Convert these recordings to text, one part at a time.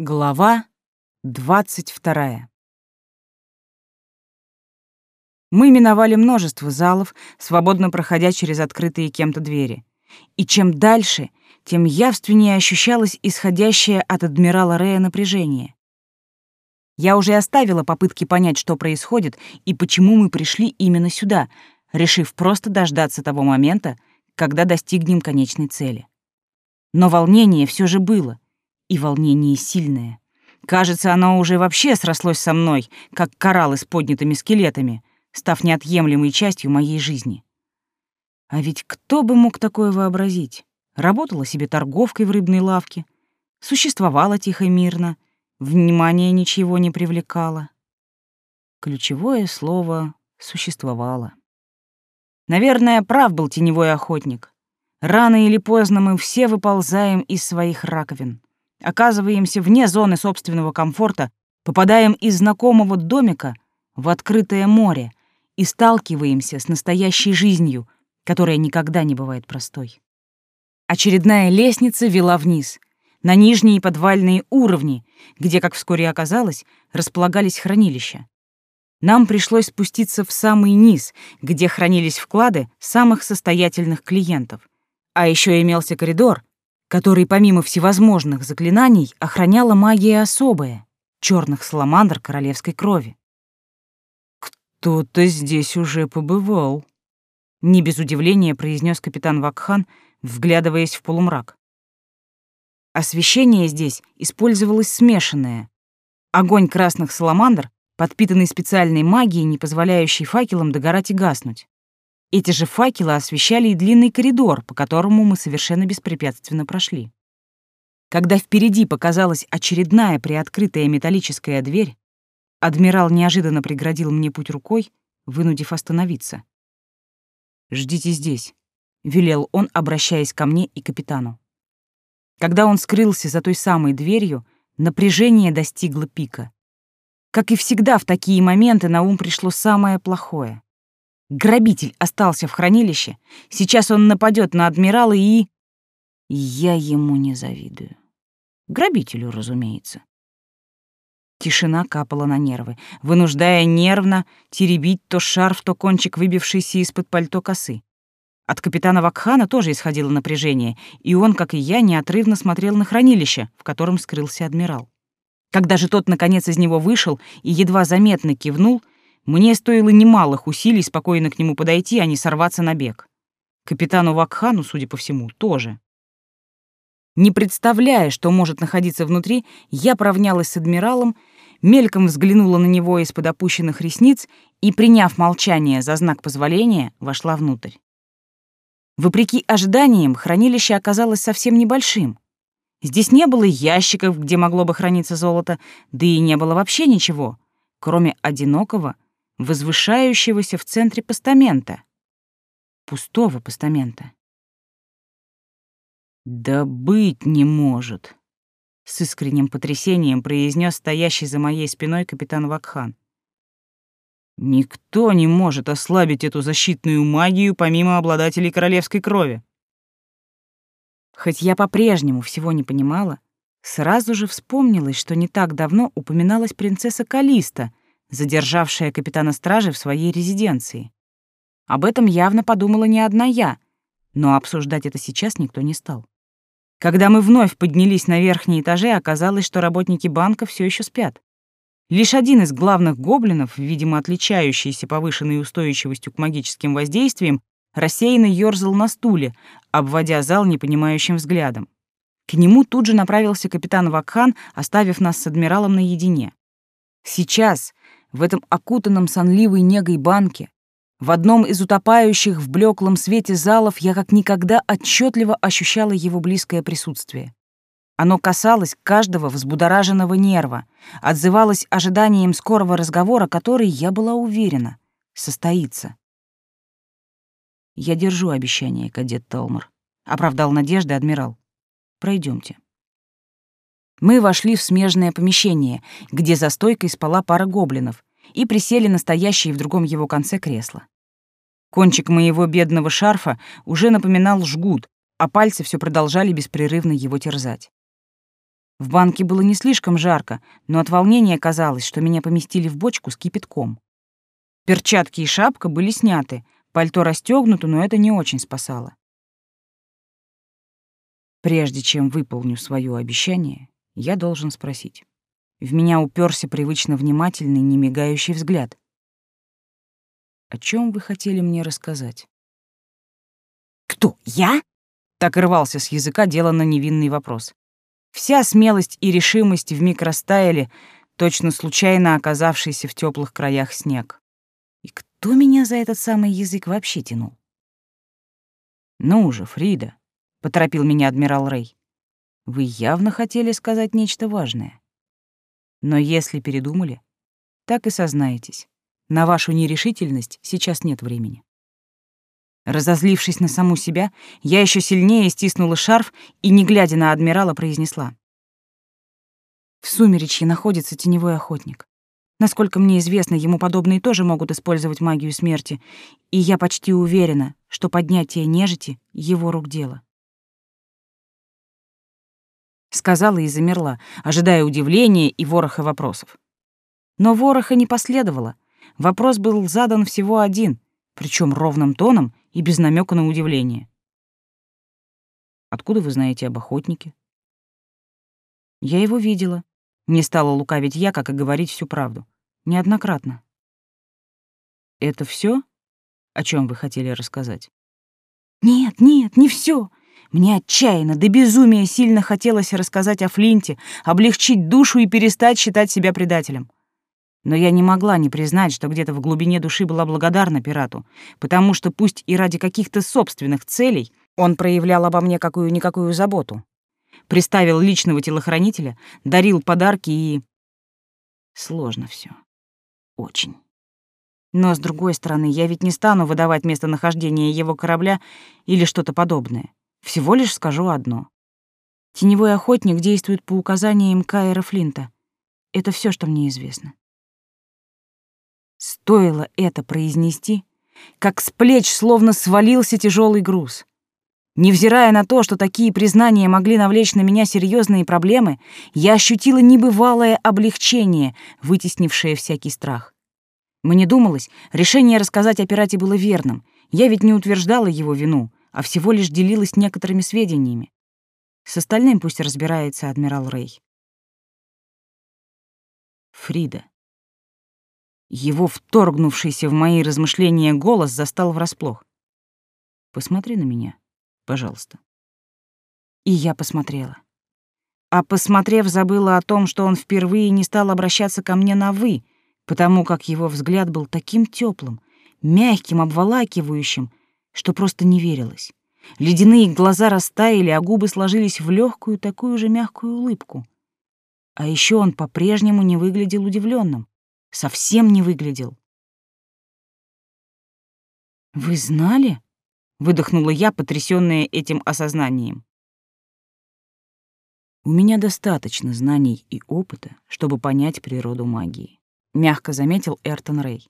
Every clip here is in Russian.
Глава двадцать вторая. Мы миновали множество залов, свободно проходя через открытые кем-то двери. И чем дальше, тем явственнее ощущалось исходящее от адмирала Рея напряжение. Я уже оставила попытки понять, что происходит и почему мы пришли именно сюда, решив просто дождаться того момента, когда достигнем конечной цели. Но волнение все же было — и волнение сильное. Кажется, оно уже вообще срослось со мной, как кораллы с поднятыми скелетами, став неотъемлемой частью моей жизни. А ведь кто бы мог такое вообразить? Работала себе торговкой в рыбной лавке, существовала тихо и мирно, внимания ничего не привлекала. Ключевое слово «существовало». Наверное, прав был теневой охотник. Рано или поздно мы все выползаем из своих раковин оказываемся вне зоны собственного комфорта, попадаем из знакомого домика в открытое море и сталкиваемся с настоящей жизнью, которая никогда не бывает простой. Очередная лестница вела вниз, на нижние подвальные уровни, где, как вскоре оказалось, располагались хранилища. Нам пришлось спуститься в самый низ, где хранились вклады самых состоятельных клиентов. А еще имелся коридор, который помимо всевозможных заклинаний охраняла магия особая — черных саламандр королевской крови. «Кто-то здесь уже побывал», — не без удивления произнес капитан Вакхан, вглядываясь в полумрак. Освещение здесь использовалось смешанное. Огонь красных саламандр, подпитанный специальной магией, не позволяющей факелам догорать и гаснуть. Эти же факелы освещали и длинный коридор, по которому мы совершенно беспрепятственно прошли. Когда впереди показалась очередная приоткрытая металлическая дверь, адмирал неожиданно преградил мне путь рукой, вынудив остановиться. «Ждите здесь», — велел он, обращаясь ко мне и капитану. Когда он скрылся за той самой дверью, напряжение достигло пика. Как и всегда в такие моменты на ум пришло самое плохое. Грабитель остался в хранилище. Сейчас он нападет на адмирала и... Я ему не завидую. Грабителю, разумеется. Тишина капала на нервы, вынуждая нервно теребить то шарф, то кончик выбившийся из-под пальто косы. От капитана Вакхана тоже исходило напряжение, и он, как и я, неотрывно смотрел на хранилище, в котором скрылся адмирал. Когда же тот, наконец, из него вышел и едва заметно кивнул — мне стоило немалых усилий спокойно к нему подойти, а не сорваться на бег. Капитану Вакхану, судя по всему, тоже. Не представляя, что может находиться внутри, я поравнялась с адмиралом, мельком взглянула на него из-под опущенных ресниц и, приняв молчание за знак позволения, вошла внутрь. Вопреки ожиданиям, хранилище оказалось совсем небольшим. Здесь не было ящиков, где могло бы храниться золото, да и не было вообще ничего, кроме одинокого, возвышающегося в центре постамента. Пустого постамента. «Да быть не может!» — с искренним потрясением произнес стоящий за моей спиной капитан Вакхан. «Никто не может ослабить эту защитную магию помимо обладателей королевской крови». Хоть я по-прежнему всего не понимала, сразу же вспомнилось, что не так давно упоминалась принцесса Калиста, задержавшая капитана стражи в своей резиденции. Об этом явно подумала не одна я, но обсуждать это сейчас никто не стал. Когда мы вновь поднялись на верхние этажи, оказалось, что работники банка все еще спят. Лишь один из главных гоблинов, видимо, отличающийся повышенной устойчивостью к магическим воздействиям, рассеянно ёрзал на стуле, обводя зал непонимающим взглядом. К нему тут же направился капитан Вакхан, оставив нас с адмиралом наедине. Сейчас, в этом окутанном сонливой негой банке, в одном из утопающих в блеклом свете залов я как никогда отчетливо ощущала его близкое присутствие. Оно касалось каждого взбудораженного нерва, отзывалось ожиданием скорого разговора, который, я была уверена, состоится. «Я держу обещание, кадет Талмор», — оправдал надежды адмирал. Пройдемте. Мы вошли в смежное помещение, где за стойкой спала пара гоблинов, и присели на стоящее в другом его конце кресло. Кончик моего бедного шарфа уже напоминал жгут, а пальцы все продолжали беспрерывно его терзать. В банке было не слишком жарко, но от волнения казалось, что меня поместили в бочку с кипятком. Перчатки и шапка были сняты, пальто расстёгнуто, но это не очень спасало. Прежде чем выполню свое обещание, я должен спросить. В меня уперся привычно внимательный, немигающий взгляд. О чем вы хотели мне рассказать? Кто, я? Так рвался с языка деланно невинный вопрос. Вся смелость и решимость вмиг растаяли, точно случайно оказавшийся в теплых краях снег. И кто меня за этот самый язык вообще тянул? «Ну уже, Фрида», — поторопил меня адмирал Рэй. «Вы явно хотели сказать нечто важное. Но если передумали, так и сознаетесь. На вашу нерешительность сейчас нет времени. Разозлившись на саму себя, я еще сильнее стиснула шарф и, не глядя на адмирала, произнесла. В сумеречье находится теневой охотник. Насколько мне известно, ему подобные тоже могут использовать магию смерти, и я почти уверена, что поднятие нежити — его рук дело. Сказала и замерла, ожидая удивления и вороха вопросов. Но вороха не последовало. Вопрос был задан всего один, причем ровным тоном и без намека на удивление. «Откуда вы знаете об охотнике?» «Я его видела», — не стала лукавить я, как и говорить всю правду. Неоднократно. «Это все, о чем вы хотели рассказать?» «Нет, нет, не все. Мне отчаянно, до безумия сильно хотелось рассказать о Флинте, облегчить душу и перестать считать себя предателем. Но я не могла не признать, что где-то в глубине души была благодарна пирату, потому что пусть и ради каких-то собственных целей он проявлял обо мне какую-никакую заботу. Приставил личного телохранителя, дарил подарки и... Сложно все. Очень. Но, с другой стороны, я ведь не стану выдавать местонахождение его корабля или что-то подобное. Всего лишь скажу одно. Теневой охотник действует по указаниям Кайра Флинта. Это все, что мне известно. Стоило это произнести, как с плеч словно свалился тяжелый груз. Невзирая на то, что такие признания могли навлечь на меня серьезные проблемы, я ощутила небывалое облегчение, вытеснившее всякий страх. Мне думалось, решение рассказать о пирате было верным. Я ведь не утверждала его вину, а всего лишь делилась некоторыми сведениями. С остальным пусть разбирается адмирал Рэй. Фрида. Его вторгнувшийся в мои размышления голос застал врасплох. «Посмотри на меня, пожалуйста». И я посмотрела. А посмотрев, забыла о том, что он впервые не стал обращаться ко мне на «вы», потому как его взгляд был таким теплым, мягким, обволакивающим, что просто не верилось. Ледяные глаза растаяли, а губы сложились в легкую такую же мягкую улыбку. А еще он по-прежнему не выглядел удивленным, совсем не выглядел. «Вы знали?» — выдохнула я, потрясённая этим осознанием. «У меня достаточно знаний и опыта, чтобы понять природу магии», — мягко заметил Эртон Рэй.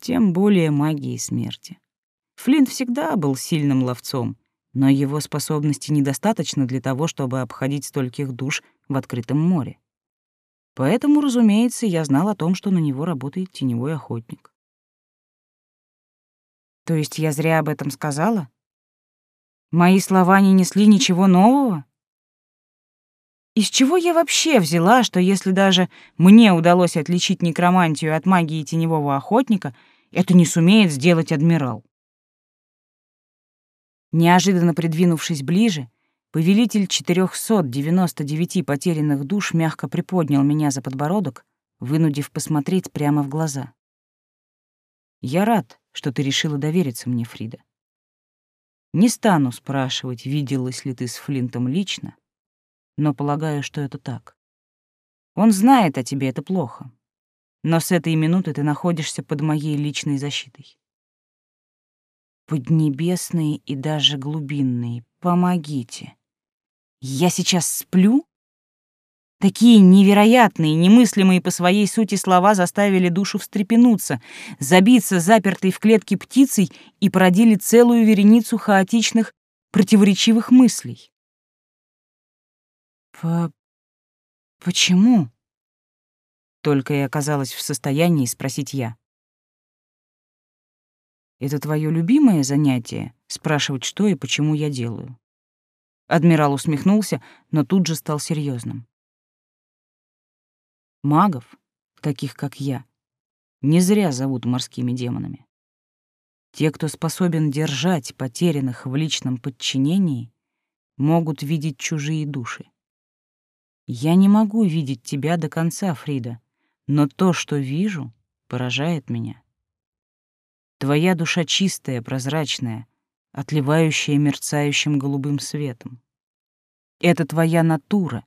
«Тем более магии смерти. Флинт всегда был сильным ловцом, но его способности недостаточно для того, чтобы обходить стольких душ в открытом море. Поэтому, разумеется, я знал о том, что на него работает теневой охотник. То есть я зря об этом сказала? Мои слова не несли ничего нового? Из чего я вообще взяла, что если даже мне удалось отличить некромантию от магии теневого охотника, это не сумеет сделать адмирал? Неожиданно придвинувшись ближе, Повелитель 499 потерянных душ мягко приподнял меня за подбородок, вынудив посмотреть прямо в глаза. «Я рад, что ты решила довериться мне, Фрида. Не стану спрашивать, виделась ли ты с Флинтом лично, но полагаю, что это так. Он знает о тебе, это плохо. Но с этой минуты ты находишься под моей личной защитой. Поднебесные и даже глубинные, помогите. Я сейчас сплю? Такие невероятные, немыслимые по своей сути слова заставили душу встрепенуться, забиться запертой в клетке птицей и породили целую вереницу хаотичных, противоречивых мыслей. По... почему? Только и оказалась в состоянии спросить я. Это твое любимое занятие — спрашивать, что и почему я делаю. Адмирал усмехнулся, но тут же стал серьезным. Магов, таких как я, не зря зовут морскими демонами. Те, кто способен держать потерянных в личном подчинении, могут видеть чужие души. Я не могу видеть тебя до конца, Фрида, но то, что вижу, поражает меня. Твоя душа чистая, прозрачная, отливающая мерцающим голубым светом. Это твоя натура,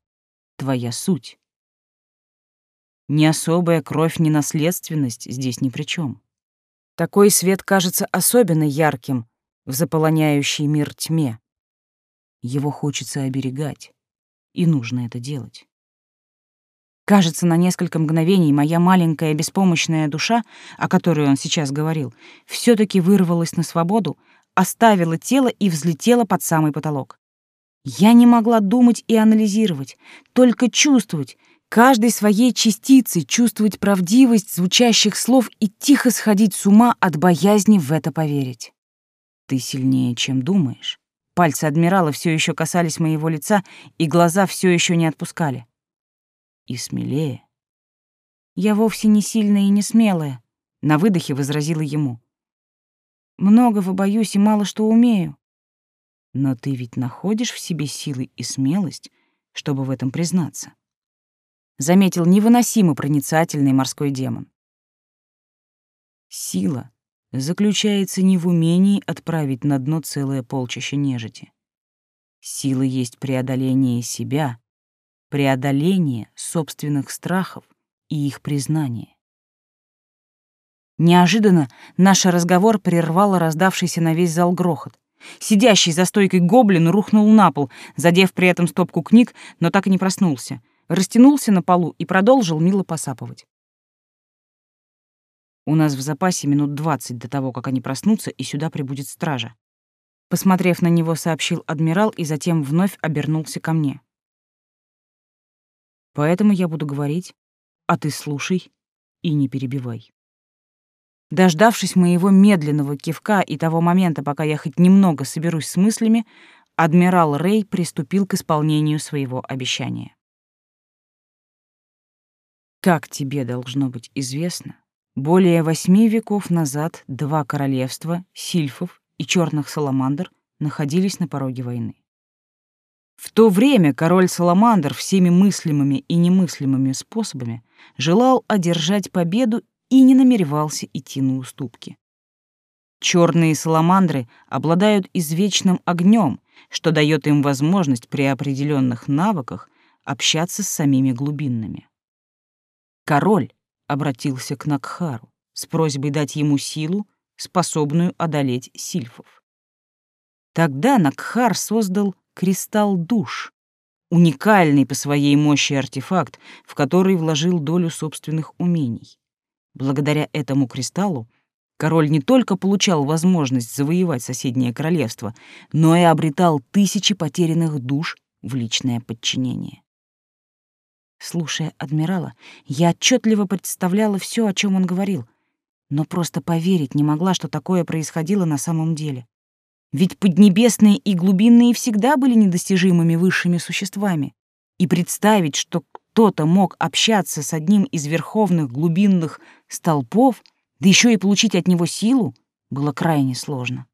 твоя суть. Ни особая кровь, ни наследственность здесь ни при чем. Такой свет кажется особенно ярким в заполоняющей мир тьме. Его хочется оберегать, и нужно это делать. Кажется, на несколько мгновений моя маленькая беспомощная душа, о которой он сейчас говорил, все таки вырвалась на свободу, оставила тело и взлетела под самый потолок. Я не могла думать и анализировать, только чувствовать, каждой своей частицей чувствовать правдивость звучащих слов и тихо сходить с ума от боязни в это поверить. Ты сильнее, чем думаешь. Пальцы адмирала все еще касались моего лица, и глаза все еще не отпускали. И смелее. Я вовсе не сильная и не смелая, на выдохе возразила ему. Многого боюсь и мало что умею. Но ты ведь находишь в себе силы и смелость, чтобы в этом признаться заметил невыносимо проницательный морской демон. Сила заключается не в умении отправить на дно целое полчище нежити. Сила есть преодоление себя, преодоление собственных страхов и их признание. Неожиданно наш разговор прервал раздавшийся на весь зал грохот. Сидящий за стойкой гоблин рухнул на пол, задев при этом стопку книг, но так и не проснулся — растянулся на полу и продолжил мило посапывать. У нас в запасе минут двадцать до того, как они проснутся, и сюда прибудет стража. Посмотрев на него, сообщил адмирал и затем вновь обернулся ко мне. Поэтому я буду говорить, а ты слушай и не перебивай. Дождавшись моего медленного кивка и того момента, пока я хоть немного соберусь с мыслями, адмирал Рэй приступил к исполнению своего обещания. Как тебе должно быть известно, более восьми веков назад два королевства, сильфов и черных саламандр, находились на пороге войны. В то время король Саламандр всеми мыслимыми и немыслимыми способами желал одержать победу и не намеревался идти на уступки. Черные саламандры обладают извечным огнем, что дает им возможность при определенных навыках общаться с самими глубинными. Король обратился к Накхару с просьбой дать ему силу, способную одолеть сильфов. Тогда Накхар создал кристалл душ, уникальный по своей мощи артефакт, в который вложил долю собственных умений. Благодаря этому кристаллу король не только получал возможность завоевать соседнее королевство, но и обретал тысячи потерянных душ в личное подчинение. Слушая адмирала, я отчетливо представляла все, о чем он говорил, но просто поверить не могла, что такое происходило на самом деле. Ведь поднебесные и глубинные всегда были недостижимыми высшими существами. И представить, что кто-то мог общаться с одним из верховных глубинных столпов, да еще и получить от него силу, было крайне сложно.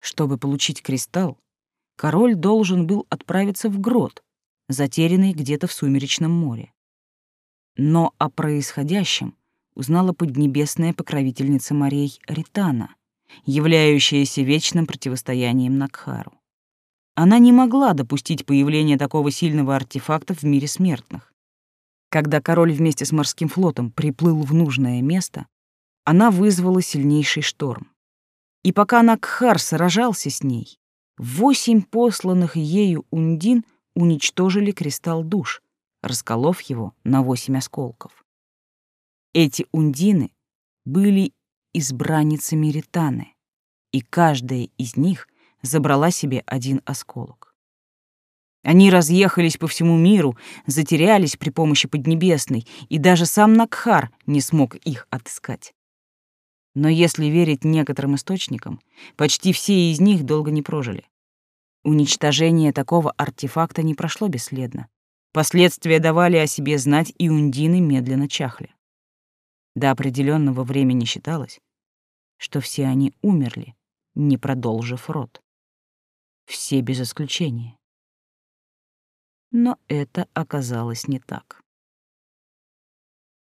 Чтобы получить кристалл, король должен был отправиться в грот, затерянный где-то в сумеречном море. Но о происходящем узнала поднебесная покровительница морей Ритана, являющаяся вечным противостоянием Накхару. Она не могла допустить появления такого сильного артефакта в мире смертных. Когда король вместе с морским флотом приплыл в нужное место, она вызвала сильнейший шторм. И пока Накхар сражался с ней, восемь посланных ею ундин уничтожили кристалл душ, расколов его на восемь осколков. Эти ундины были избранницами Ританы, и каждая из них забрала себе один осколок. Они разъехались по всему миру, затерялись при помощи Поднебесной, и даже сам Накхар не смог их отыскать. Но если верить некоторым источникам, почти все из них долго не прожили. Уничтожение такого артефакта не прошло бесследно. Последствия давали о себе знать, и ундины медленно чахли. До определенного времени считалось, что все они умерли, не продолжив род. Все без исключения. Но это оказалось не так.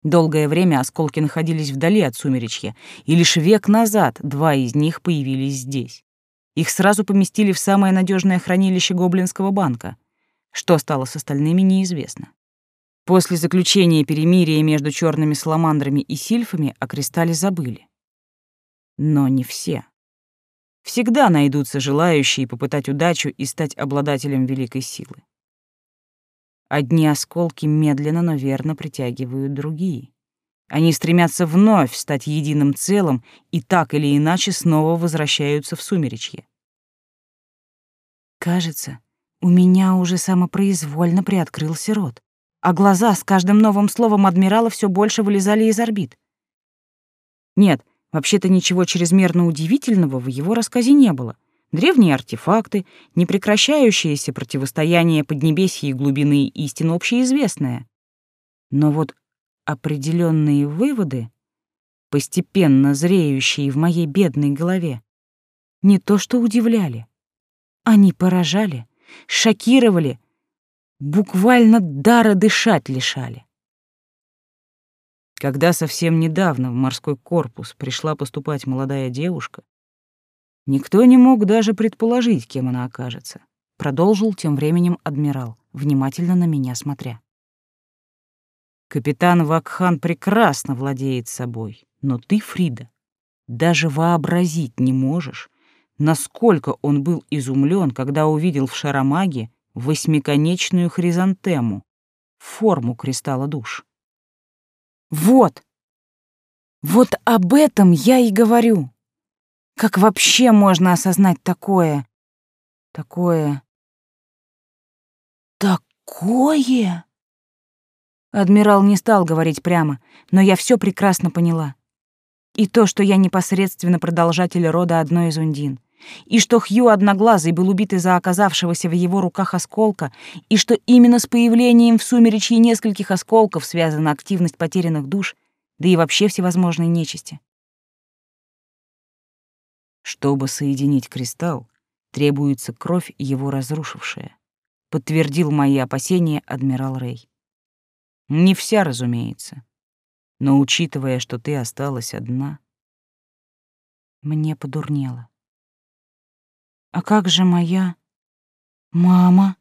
Долгое время осколки находились вдали от сумеречья, и лишь век назад два из них появились здесь. Их сразу поместили в самое надежное хранилище Гоблинского банка. Что стало с остальными, неизвестно. После заключения перемирия между черными саламандрами и сильфами о кристалле забыли. Но не все. Всегда найдутся желающие попытать удачу и стать обладателем великой силы. Одни осколки медленно, но верно притягивают другие. Они стремятся вновь стать единым целым и так или иначе снова возвращаются в сумеречье. Кажется, у меня уже самопроизвольно приоткрылся рот, а глаза с каждым новым словом адмирала все больше вылезали из орбит. Нет, вообще-то ничего чрезмерно удивительного в его рассказе не было — древние артефакты, непрекращающееся противостояние Поднебесья и глубины истин общеизвестное. Но вот определенные выводы, постепенно зреющие в моей бедной голове, не то что удивляли, они поражали, шокировали, буквально дара дышать лишали. Когда совсем недавно в морской корпус пришла поступать молодая девушка, Никто не мог даже предположить, кем она окажется. Продолжил тем временем адмирал, внимательно на меня смотря. Капитан Вакхан прекрасно владеет собой, но ты, Фрида, даже вообразить не можешь, насколько он был изумлен, когда увидел в шаромаге восьмиконечную хризантему, форму кристалла душ. Вот! Вот об этом я и говорю. Как вообще можно осознать такое? Такое... Такое? Адмирал не стал говорить прямо, но я все прекрасно поняла. И то, что я непосредственно продолжатель рода одной из ундин, и что Хью Одноглазый был убит из-за оказавшегося в его руках осколка, и что именно с появлением в сумеречье нескольких осколков связана активность потерянных душ, да и вообще всевозможной нечисти. Чтобы соединить кристалл, требуется кровь, его разрушившая, подтвердил мои опасения адмирал Рей. Не вся, разумеется, но учитывая, что ты осталась одна, мне подурнело. А как же моя мама?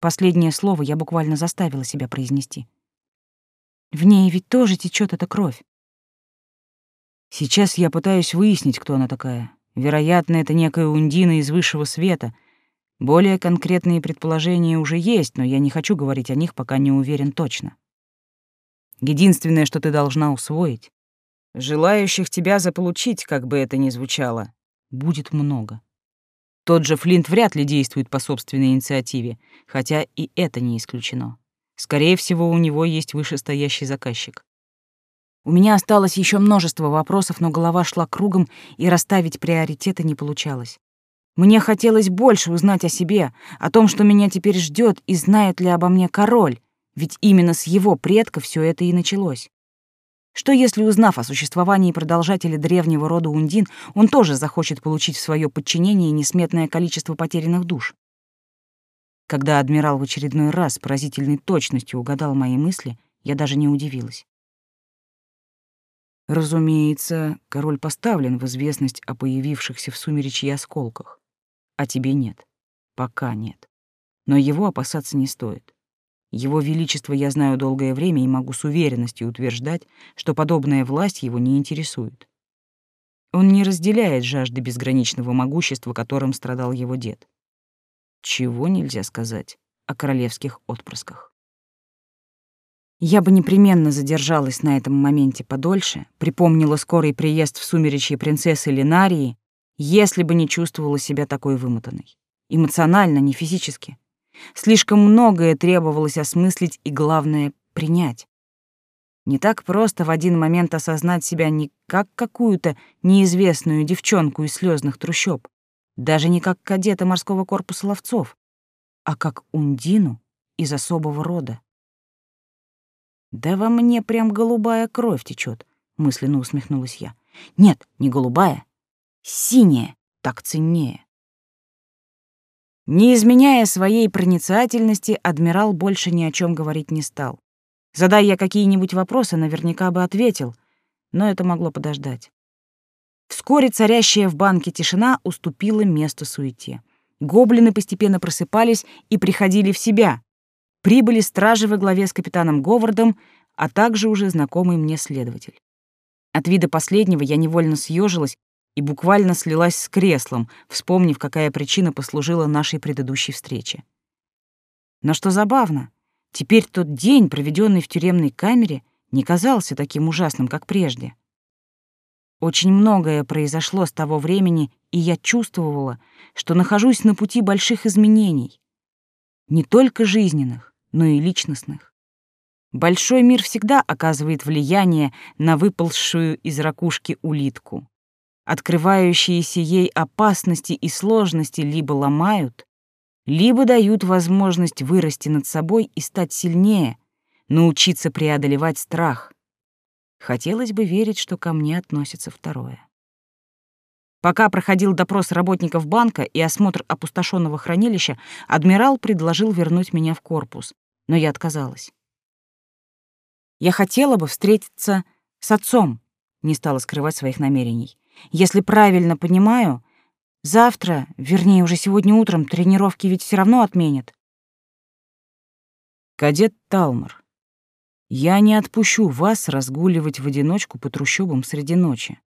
Последнее слово я буквально заставила себя произнести. В ней ведь тоже течет эта кровь. Сейчас я пытаюсь выяснить, кто она такая. Вероятно, это некая Ундина из высшего света. Более конкретные предположения уже есть, но я не хочу говорить о них, пока не уверен точно. Единственное, что ты должна усвоить, желающих тебя заполучить, как бы это ни звучало, будет много. Тот же Флинт вряд ли действует по собственной инициативе, хотя и это не исключено. Скорее всего, у него есть вышестоящий заказчик. У меня осталось еще множество вопросов, но голова шла кругом, и расставить приоритеты не получалось. Мне хотелось больше узнать о себе, о том, что меня теперь ждет, и знает ли обо мне король, ведь именно с его предка все это и началось. Что если, узнав о существовании продолжателя древнего рода Ундин, он тоже захочет получить в свое подчинение несметное количество потерянных душ? Когда адмирал в очередной раз поразительной точностью угадал мои мысли, я даже не удивилась. Разумеется, король поставлен в известность о появившихся в сумеречье осколках. А тебе нет. Пока нет. Но его опасаться не стоит. Его Величество я знаю долгое время и могу с уверенностью утверждать, что подобная власть его не интересует. Он не разделяет жажды безграничного могущества, которым страдал его дед. Чего нельзя сказать о королевских отпрысках. Я бы непременно задержалась на этом моменте подольше, припомнила скорый приезд в сумеречье принцессы Ленарии, если бы не чувствовала себя такой вымотанной. Эмоционально, не физически. Слишком многое требовалось осмыслить и, главное, принять. Не так просто в один момент осознать себя не как какую-то неизвестную девчонку из слезных трущоб, даже не как кадета морского корпуса ловцов, а как Ундину из особого рода. «Да во мне прям голубая кровь течет», — мысленно усмехнулась я. «Нет, не голубая, синяя, так ценнее». Не изменяя своей проницательности, адмирал больше ни о чем говорить не стал. Задай я какие-нибудь вопросы, наверняка бы ответил, но это могло подождать. Вскоре царящая в банке тишина уступила место суете. Гоблины постепенно просыпались и приходили в себя. Прибыли стражи во главе с капитаном Говардом, а также уже знакомый мне следователь. От вида последнего я невольно съежилась и буквально слилась с креслом, вспомнив, какая причина послужила нашей предыдущей встрече. Но что забавно, теперь тот день, проведенный в тюремной камере, не казался таким ужасным, как прежде. Очень многое произошло с того времени, и я чувствовала, что нахожусь на пути больших изменений. Не только жизненных, но и личностных. Большой мир всегда оказывает влияние на выползшую из ракушки улитку. Открывающиеся ей опасности и сложности либо ломают, либо дают возможность вырасти над собой и стать сильнее, научиться преодолевать страх. Хотелось бы верить, что ко мне относится второе. Пока проходил допрос работников банка и осмотр опустошенного хранилища, адмирал предложил вернуть меня в корпус, но я отказалась. Я хотела бы встретиться с отцом, не стала скрывать своих намерений. Если правильно понимаю, завтра, вернее, уже сегодня утром тренировки ведь все равно отменят. Кадет Талмор, я не отпущу вас разгуливать в одиночку по трущобам среди ночи.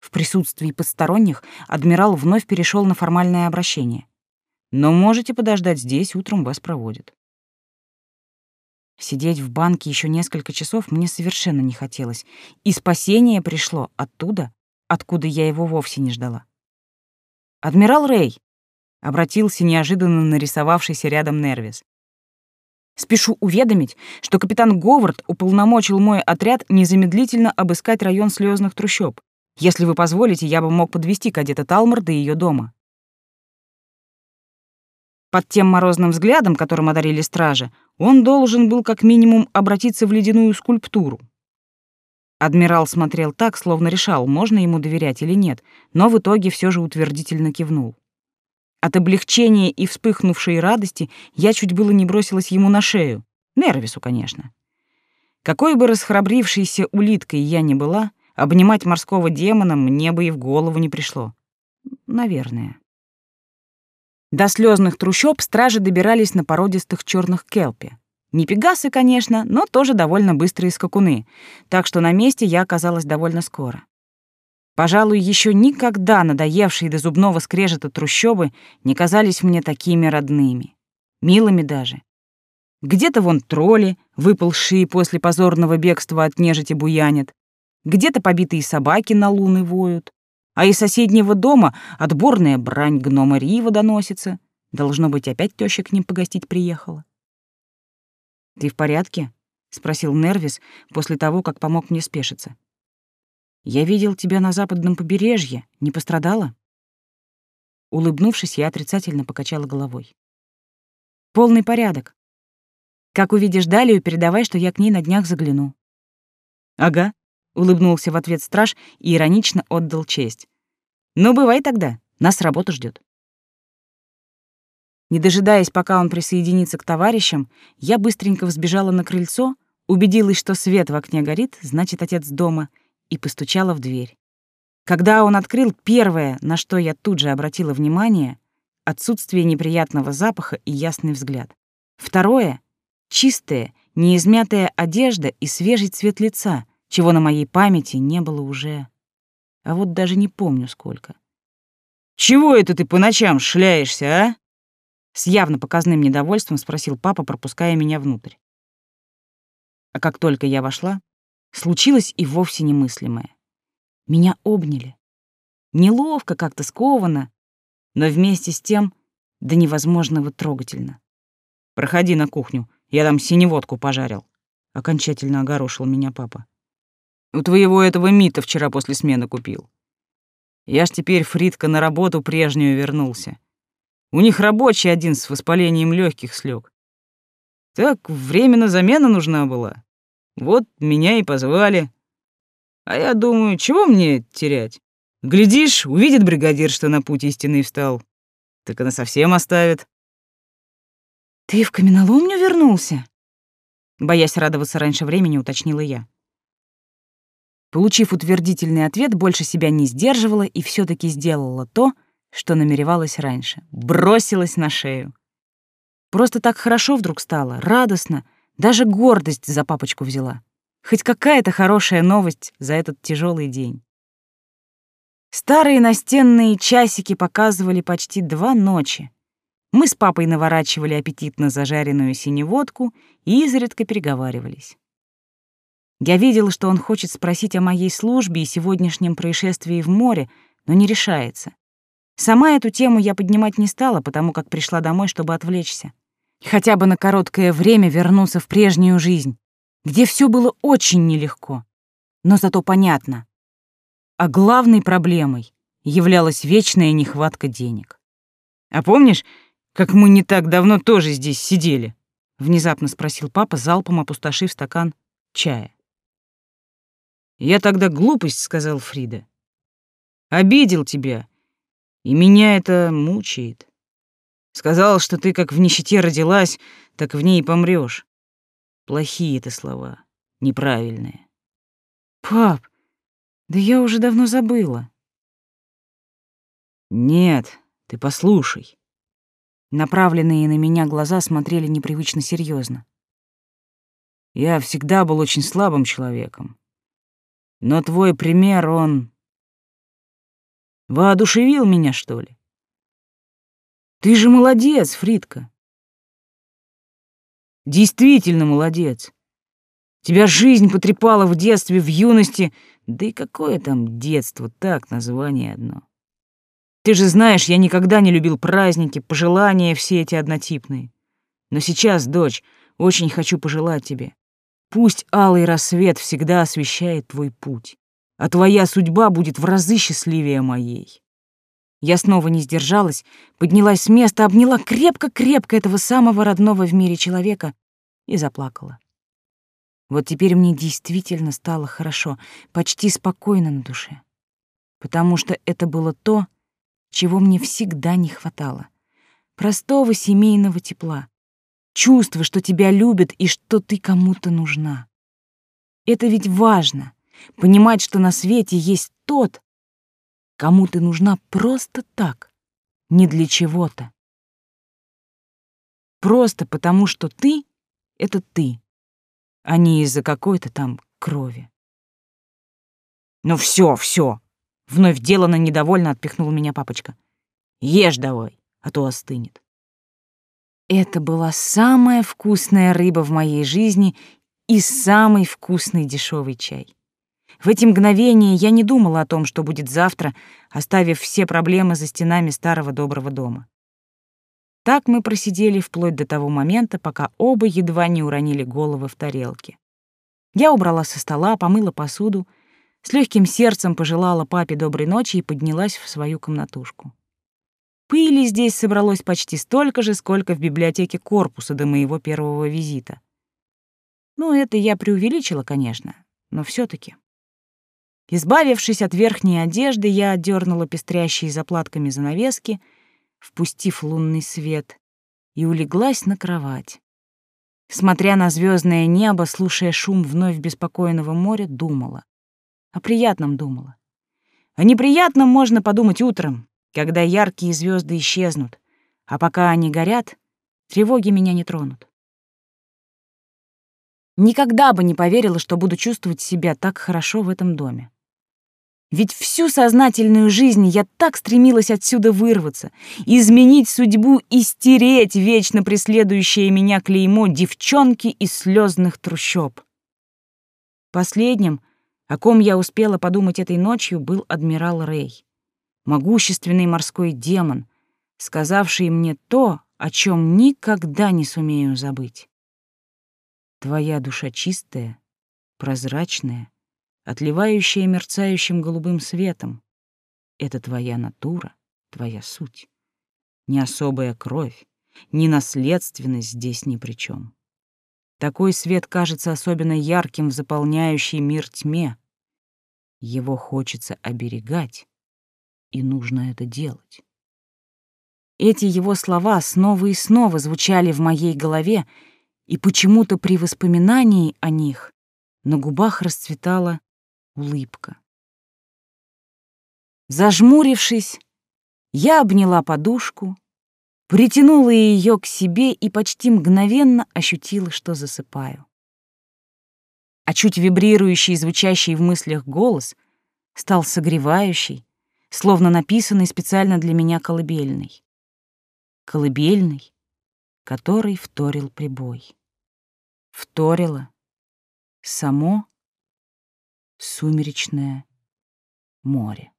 В присутствии посторонних адмирал вновь перешел на формальное обращение. Но можете подождать здесь, утром вас проводят. Сидеть в банке еще несколько часов мне совершенно не хотелось, и спасение пришло оттуда, откуда я его вовсе не ждала. «Адмирал Рэй!» — обратился неожиданно нарисовавшийся рядом Нервис. «Спешу уведомить, что капитан Говард уполномочил мой отряд незамедлительно обыскать район слезных трущоб. Если вы позволите, я бы мог подвести кадета Талмор до ее дома». Под тем морозным взглядом, которым одарили стражи, он должен был как минимум обратиться в ледяную скульптуру. Адмирал смотрел так, словно решал, можно ему доверять или нет, но в итоге все же утвердительно кивнул. От облегчения и вспыхнувшей радости я чуть было не бросилась ему на шею. Нервису, конечно. Какой бы расхрабрившейся улиткой я ни была, обнимать морского демона мне бы и в голову не пришло. Наверное. До слезных трущоб стражи добирались на породистых черных келпи. Не пегасы, конечно, но тоже довольно быстрые скакуны, так что на месте я оказалась довольно скоро. Пожалуй, еще никогда надоевшие до зубного скрежета трущобы не казались мне такими родными, милыми даже. Где-то вон тролли, выползшие после позорного бегства от нежити буянят, где-то побитые собаки на луны воют, а из соседнего дома отборная брань гнома Рива доносится. Должно быть, опять тёща к ним погостить приехала. «Ты в порядке?» — спросил Нервис после того, как помог мне спешиться. «Я видел тебя на западном побережье. Не пострадала?» Улыбнувшись, я отрицательно покачала головой. «Полный порядок. Как увидишь Далию, передавай, что я к ней на днях загляну». «Ага», улыбнулся в ответ страж и иронично отдал честь. Ну, бывай тогда, нас работа ждет. Не дожидаясь, пока он присоединится к товарищам, я быстренько взбежала на крыльцо, убедилась, что свет в окне горит, значит, отец дома, и постучала в дверь. Когда он открыл, первое, на что я тут же обратила внимание, отсутствие неприятного запаха и ясный взгляд. Второе — чистая, неизмятая одежда и свежий цвет лица — чего на моей памяти не было уже. А вот даже не помню сколько. «Чего это ты по ночам шляешься, а?» С явно показным недовольством спросил папа, пропуская меня внутрь. А как только я вошла, случилось и вовсе немыслимое. Меня обняли. Неловко, как-то скованно, но вместе с тем до невозможного трогательно. «Проходи на кухню, я там синеводку пожарил», — окончательно огорошил меня папа. «У твоего этого Мита вчера после смены купил. Я ж теперь, Фридка, на работу прежнюю вернулся. У них рабочий один с воспалением легких слег. Так временно замена нужна была. Вот меня и позвали. А я думаю, чего мне терять? Глядишь, увидит бригадир, что на путь истинный встал. Так она совсем оставит. «Ты в каменоломню вернулся?» Боясь радоваться раньше времени, уточнила я. Получив утвердительный ответ, больше себя не сдерживала и все таки сделала то, что намеревалась раньше. Бросилась на шею. Просто так хорошо вдруг стало, радостно, даже гордость за папочку взяла. Хоть какая-то хорошая новость за этот тяжелый день. Старые настенные часики показывали почти два ночи. Мы с папой наворачивали аппетитно зажаренную синеводку и изредка переговаривались. Я видела, что он хочет спросить о моей службе и сегодняшнем происшествии в море, но не решается. Сама эту тему я поднимать не стала, потому как пришла домой, чтобы отвлечься. Хотя бы на короткое время вернуться в прежнюю жизнь, где все было очень нелегко, но зато понятно. А главной проблемой являлась вечная нехватка денег. «А помнишь, как мы не так давно тоже здесь сидели?» — внезапно спросил папа, залпом опустошив стакан чая. «Я тогда глупость», — сказал Фрида. «Обидел тебя и меня это мучает. Сказал, что ты как в нищете родилась, так в ней и помрёшь. Плохие это слова, неправильные. Пап, да я уже давно забыла. Нет, ты послушай. Направленные на меня глаза смотрели непривычно серьезно. Я всегда был очень слабым человеком. Но твой пример, он Воодушевил меня, что ли? Ты же молодец, Фридка. Действительно молодец. Тебя жизнь потрепала в детстве, в юности, да и какое там детство, так название одно. Ты же знаешь, я никогда не любил праздники, пожелания все эти однотипные. Но сейчас, дочь, очень хочу пожелать тебе. Пусть алый рассвет всегда освещает твой путь а твоя судьба будет в разы счастливее моей. Я снова не сдержалась, поднялась с места, обняла крепко-крепко этого самого родного в мире человека и заплакала. Вот теперь мне действительно стало хорошо, почти спокойно на душе. Потому что это было то, чего мне всегда не хватало. Простого семейного тепла. Чувство, что тебя любят и что ты кому-то нужна. Это ведь важно понимать, что на свете есть тот, кому ты нужна просто так, не для чего-то. Просто потому, что ты — это ты, а не из-за какой-то там крови. «Ну все, все!» — вновь делано недовольно отпихнул меня папочка. «Ешь давай, а то остынет». Это была самая вкусная рыба в моей жизни и самый вкусный дешевый чай. В эти мгновения я не думала о том, что будет завтра, оставив все проблемы за стенами старого доброго дома. Так мы просидели вплоть до того момента, пока оба едва не уронили головы в тарелки. Я убрала со стола, помыла посуду, с легким сердцем пожелала папе доброй ночи и поднялась в свою комнатушку. Пыли здесь собралось почти столько же, сколько в библиотеке корпуса до моего первого визита. Ну, это я преувеличила, конечно, но все таки Избавившись от верхней одежды, я отдернула пестрящие заплатками занавески, впустив лунный свет, и улеглась на кровать. Смотря на звездное небо, слушая шум вновь беспокойного моря, думала. О приятном думала. О неприятном можно подумать утром, когда яркие звезды исчезнут, а пока они горят, тревоги меня не тронут. Никогда бы не поверила, что буду чувствовать себя так хорошо в этом доме. Ведь всю сознательную жизнь я так стремилась отсюда вырваться, изменить судьбу и стереть вечно преследующее меня клеймо девчонки из слезных трущоб. Последним, о ком я успела подумать этой ночью, был адмирал Рэй. Могущественный морской демон, сказавший мне то, о чем никогда не сумею забыть. Твоя душа чистая, прозрачная, отливающая мерцающим голубым светом. Это твоя натура, твоя суть. Ни особая кровь, ни наследственность здесь ни при чем. Такой свет кажется особенно ярким в заполняющей мир тьме. Его хочется оберегать, и нужно это делать. Эти его слова снова и снова звучали в моей голове, и почему-то при воспоминании о них на губах расцветала улыбка. Зажмурившись, я обняла подушку, притянула ее к себе и почти мгновенно ощутила, что засыпаю. А чуть вибрирующий и звучащий в мыслях голос стал согревающий, словно написанный специально для меня колыбельный. Колыбельный, который вторил прибой. Вторило само сумеречное море.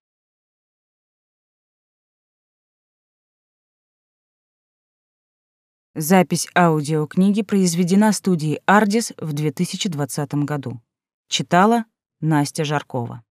Запись аудиокниги произведена студией «Ардис» в 2020 году. Читала Настя Жаркова.